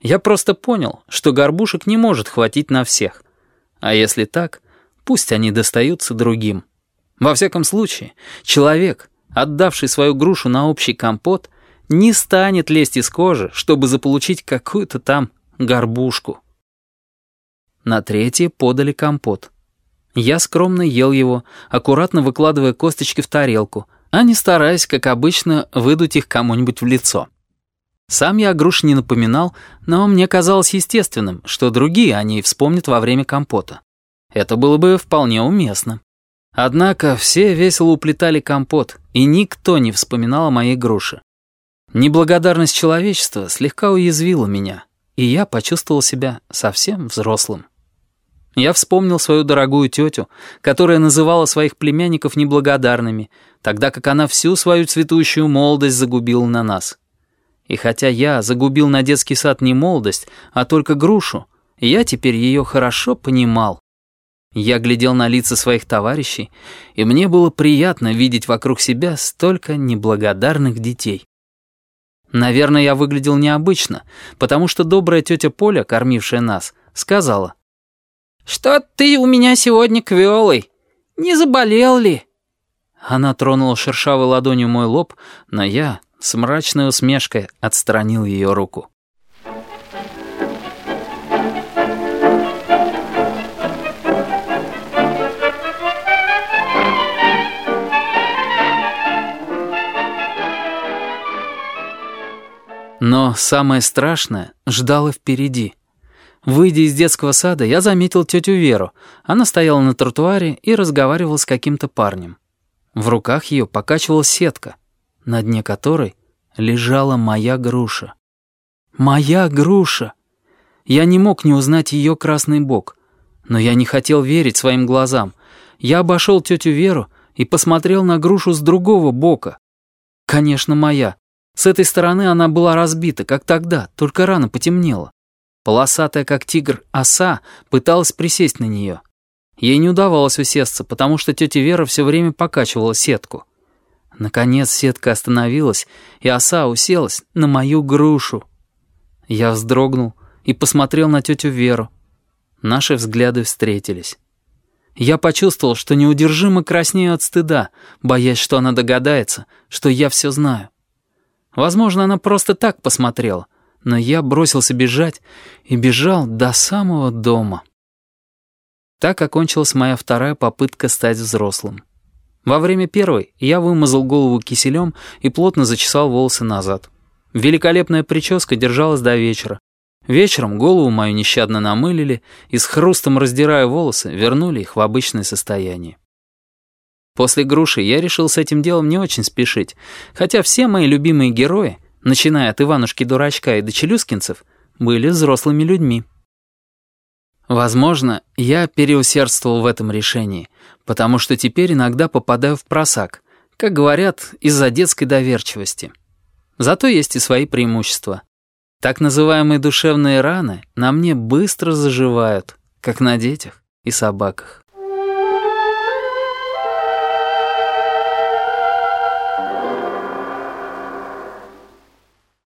Я просто понял, что горбушек не может хватить на всех. А если так, пусть они достаются другим. Во всяком случае, человек, отдавший свою грушу на общий компот, не станет лезть из кожи, чтобы заполучить какую-то там горбушку. На третье подали компот. Я скромно ел его, аккуратно выкладывая косточки в тарелку, а не стараясь, как обычно, выдуть их кому-нибудь в лицо. Сам я о груше не напоминал, но мне казалось естественным, что другие о ней вспомнят во время компота. Это было бы вполне уместно. Однако все весело уплетали компот, и никто не вспоминал о моей груше. Неблагодарность человечества слегка уязвила меня, и я почувствовал себя совсем взрослым. Я вспомнил свою дорогую тетю, которая называла своих племянников неблагодарными, тогда как она всю свою цветущую молодость загубила на нас. И хотя я загубил на детский сад не молодость, а только грушу, я теперь ее хорошо понимал. Я глядел на лица своих товарищей, и мне было приятно видеть вокруг себя столько неблагодарных детей. Наверное, я выглядел необычно, потому что добрая тетя Поля, кормившая нас, сказала, «Что ты у меня сегодня квелый? Не заболел ли?» Она тронула шершавой ладонью мой лоб, но я, с мрачной усмешкой отстранил ее руку. Но самое страшное ждало впереди. Выйдя из детского сада, я заметил тетю Веру. Она стояла на тротуаре и разговаривала с каким-то парнем. В руках ее покачивалась сетка на дне которой лежала моя груша. Моя груша! Я не мог не узнать ее красный бок, но я не хотел верить своим глазам. Я обошел тетю Веру и посмотрел на грушу с другого бока. Конечно, моя. С этой стороны она была разбита, как тогда, только рано потемнело. Полосатая, как тигр, оса пыталась присесть на нее. Ей не удавалось усесться, потому что тетя Вера все время покачивала сетку. Наконец сетка остановилась, и оса уселась на мою грушу. Я вздрогнул и посмотрел на тетю Веру. Наши взгляды встретились. Я почувствовал, что неудержимо краснею от стыда, боясь, что она догадается, что я все знаю. Возможно, она просто так посмотрела, но я бросился бежать и бежал до самого дома. Так окончилась моя вторая попытка стать взрослым. Во время первой я вымазал голову киселем и плотно зачесал волосы назад. Великолепная прическа держалась до вечера. Вечером голову мою нещадно намылили и с хрустом раздирая волосы, вернули их в обычное состояние. После груши я решил с этим делом не очень спешить, хотя все мои любимые герои, начиная от Иванушки-дурачка и до Челюскинцев, были взрослыми людьми. Возможно, я переусердствовал в этом решении, потому что теперь иногда попадаю в просак, как говорят, из-за детской доверчивости. Зато есть и свои преимущества. Так называемые душевные раны на мне быстро заживают, как на детях и собаках.